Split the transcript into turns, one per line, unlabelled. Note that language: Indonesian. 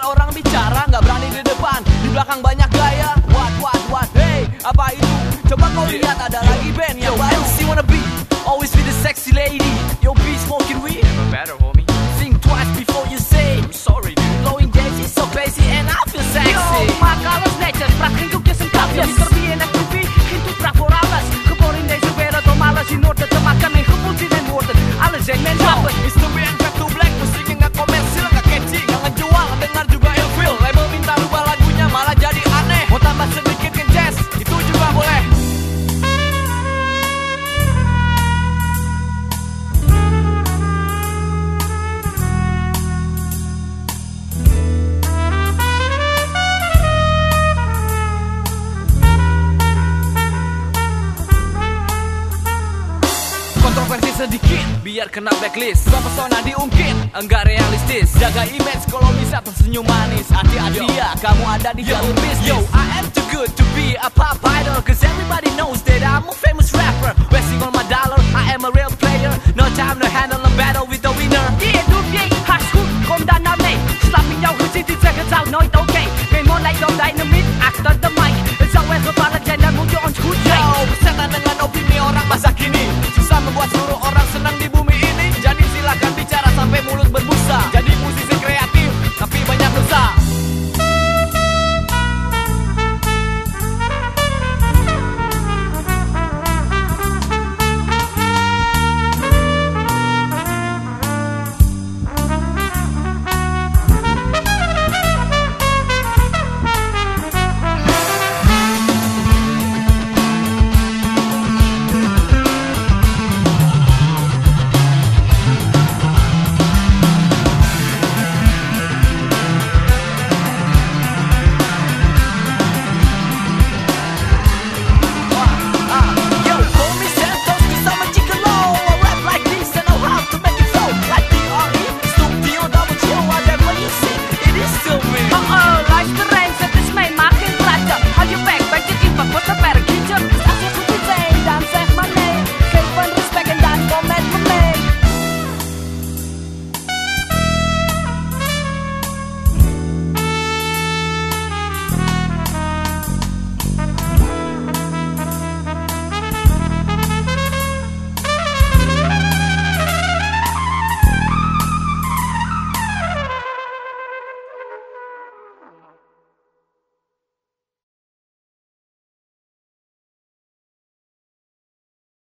orang bicara nggak berani di depan. Di belakang banyak gaya Kontroversi sedikit biar kena blacklist. Gua pesona diungkit enggak realistis. Jaga image kalau bisa tersenyum manis. Hati-hati ya kamu ada di jalur bisnis. Yo I am too good to be a pop idol Cause everybody knows that I'm a famous rapper. Wasting all my dollar I am a real player. No time to handle